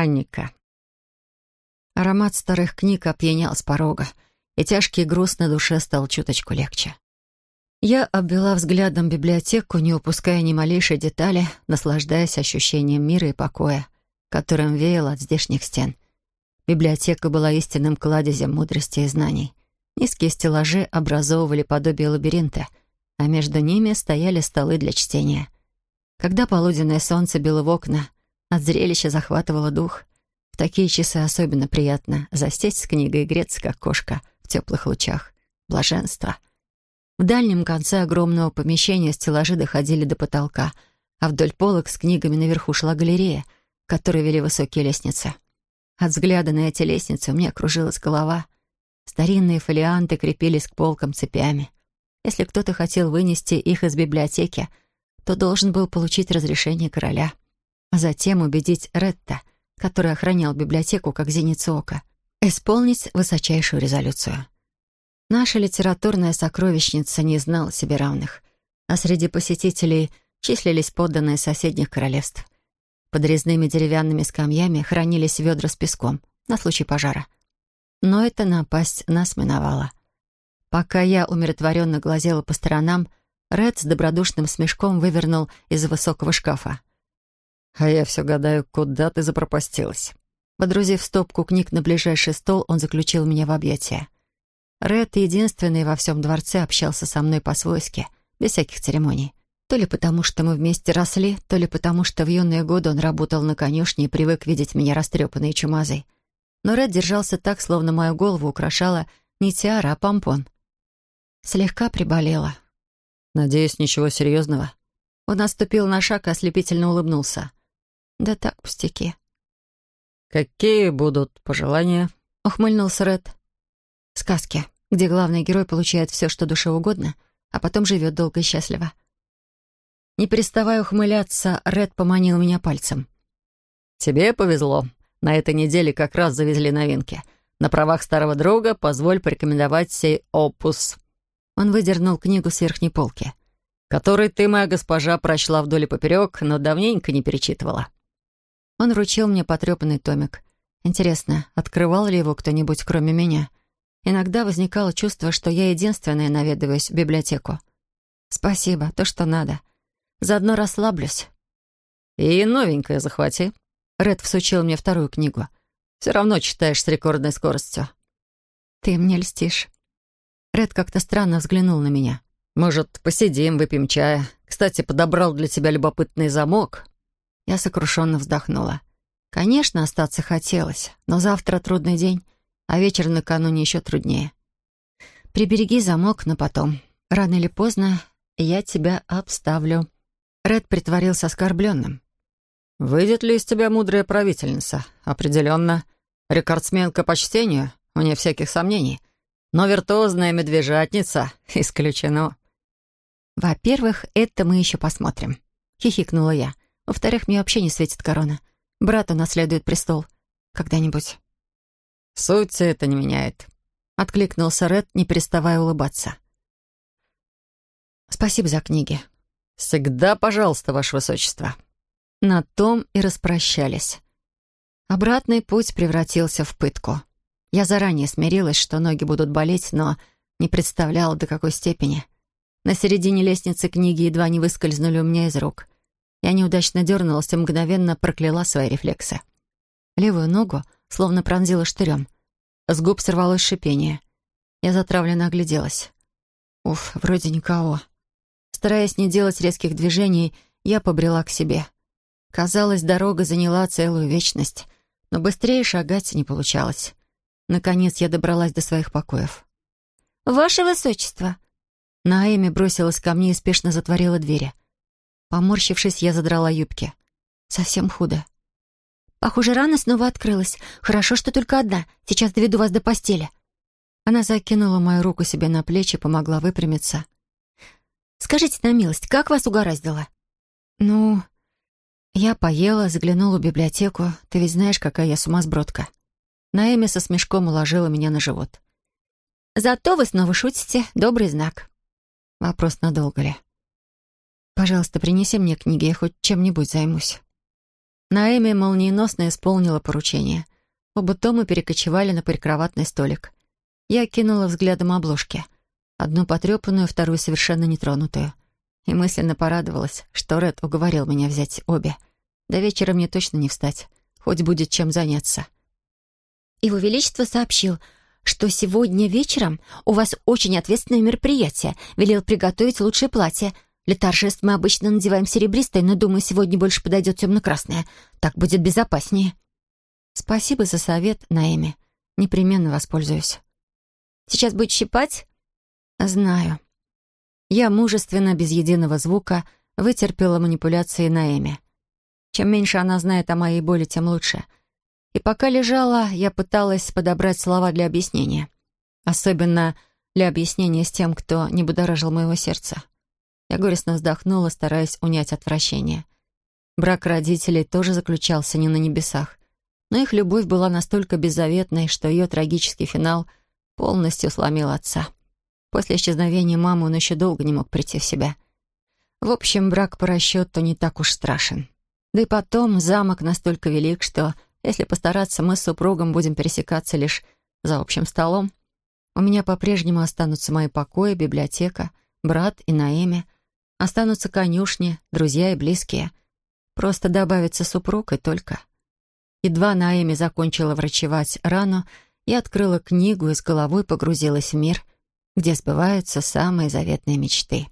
Анника. Аромат старых книг опьянял с порога, и тяжкий груз на душе стал чуточку легче. Я обвела взглядом библиотеку, не упуская ни малейшей детали, наслаждаясь ощущением мира и покоя, которым веял от здешних стен. Библиотека была истинным кладезем мудрости и знаний. Низкие стеллажи образовывали подобие лабиринта, а между ними стояли столы для чтения. Когда полуденное солнце било в окна, от зрелища захватывало дух. В такие часы особенно приятно засесть с книгой и греться, как кошка, в теплых лучах. Блаженство. В дальнем конце огромного помещения стеллажи доходили до потолка, а вдоль полок с книгами наверху шла галерея, к которой вели высокие лестницы. От взгляда на эти лестницы у меня кружилась голова. Старинные фолианты крепились к полкам цепями. Если кто-то хотел вынести их из библиотеки, то должен был получить разрешение короля — а затем убедить Ретта, который охранял библиотеку как зеницу ока, исполнить высочайшую резолюцию. Наша литературная сокровищница не знала себе равных, а среди посетителей числились подданные соседних королевств. Под резными деревянными скамьями хранились ведра с песком на случай пожара. Но эта напасть нас миновала. Пока я умиротворенно глазела по сторонам, Ред с добродушным смешком вывернул из высокого шкафа. А я все гадаю, куда ты запропастилась. Подрузив стопку книг на ближайший стол, он заключил меня в объятия. Ред, единственный во всем дворце, общался со мной по-свойски, без всяких церемоний. То ли потому, что мы вместе росли, то ли потому, что в юные годы он работал на конюшне и привык видеть меня растрепанной и чумазой. Но Ред держался так, словно мою голову украшала не тиара, а помпон. Слегка приболела. «Надеюсь, ничего серьезного?» Он наступил на шаг и ослепительно улыбнулся. «Да так, пустяки». «Какие будут пожелания?» — ухмыльнулся Ред. «Сказки, где главный герой получает все, что душе угодно, а потом живет долго и счастливо». Не переставая ухмыляться, Ред поманил меня пальцем. «Тебе повезло. На этой неделе как раз завезли новинки. На правах старого друга позволь порекомендовать сей опус». Он выдернул книгу с верхней полки. «Который ты, моя госпожа, прочла вдоль и поперек, но давненько не перечитывала». Он вручил мне потрепанный томик. Интересно, открывал ли его кто-нибудь, кроме меня? Иногда возникало чувство, что я единственная наведываюсь в библиотеку. Спасибо, то, что надо. Заодно расслаблюсь. И новенькое захвати. Ред всучил мне вторую книгу. Все равно читаешь с рекордной скоростью. Ты мне льстишь. Ред как-то странно взглянул на меня. Может, посидим, выпьем чая. Кстати, подобрал для тебя любопытный замок. Я сокрушенно вздохнула. Конечно, остаться хотелось, но завтра трудный день, а вечер накануне еще труднее. Прибереги замок на потом. Рано или поздно я тебя обставлю. Ред притворился оскорбленным. «Выйдет ли из тебя мудрая правительница? Определенно. Рекордсменка по чтению, вне всяких сомнений. Но виртуозная медвежатница исключено». «Во-первых, это мы еще посмотрим», — хихикнула я. Во-вторых, мне вообще не светит корона. Брат унаследует престол. Когда-нибудь. «Суть это не меняет», — откликнулся Ред, не переставая улыбаться. «Спасибо за книги». «Всегда пожалуйста, Ваше Высочество». На том и распрощались. Обратный путь превратился в пытку. Я заранее смирилась, что ноги будут болеть, но не представляла, до какой степени. На середине лестницы книги едва не выскользнули у меня из рук. Я неудачно дернулась и мгновенно прокляла свои рефлексы. Левую ногу словно пронзила штырем. С губ сорвалось шипение. Я затравленно огляделась. Уф, вроде никого. Стараясь не делать резких движений, я побрела к себе. Казалось, дорога заняла целую вечность, но быстрее шагать не получалось. Наконец я добралась до своих покоев. «Ваше Высочество!» Наэми бросилась ко мне и спешно затворила двери. Поморщившись, я задрала юбки. Совсем худо. «Похоже, рана снова открылась. Хорошо, что только одна. Сейчас доведу вас до постели». Она закинула мою руку себе на плечи, помогла выпрямиться. «Скажите на милость, как вас угораздило?» «Ну...» Я поела, заглянула в библиотеку. Ты ведь знаешь, какая я сумасбродка. Наэми со смешком уложила меня на живот. «Зато вы снова шутите. Добрый знак». Вопрос, надолго ли? «Пожалуйста, принеси мне книги, я хоть чем-нибудь займусь». Наэми молниеносно исполнила поручение. Оба тома перекочевали на прикроватный столик. Я кинула взглядом обложки. Одну потрепанную, вторую совершенно нетронутую. И мысленно порадовалась, что Ред уговорил меня взять обе. До вечера мне точно не встать. Хоть будет чем заняться. Его Величество сообщил, что сегодня вечером у вас очень ответственное мероприятие. Велел приготовить лучшее платье. Для торжеств мы обычно надеваем серебристое, но, думаю, сегодня больше подойдет темно-красное. Так будет безопаснее. Спасибо за совет, Наэми. Непременно воспользуюсь. Сейчас будет щипать? Знаю. Я мужественно, без единого звука, вытерпела манипуляции Наэми. Чем меньше она знает о моей боли, тем лучше. И пока лежала, я пыталась подобрать слова для объяснения. Особенно для объяснения с тем, кто не будоражил моего сердца. Я горестно вздохнула, стараясь унять отвращение. Брак родителей тоже заключался не на небесах, но их любовь была настолько беззаветной, что ее трагический финал полностью сломил отца. После исчезновения мамы он еще долго не мог прийти в себя. В общем, брак по расчету не так уж страшен. Да и потом замок настолько велик, что, если постараться, мы с супругом будем пересекаться лишь за общим столом. У меня по-прежнему останутся мои покои, библиотека, брат и Наэми. Останутся конюшни, друзья и близкие. Просто добавится супруг и только. Едва Наэми закончила врачевать рану, я открыла книгу и с головой погрузилась в мир, где сбываются самые заветные мечты.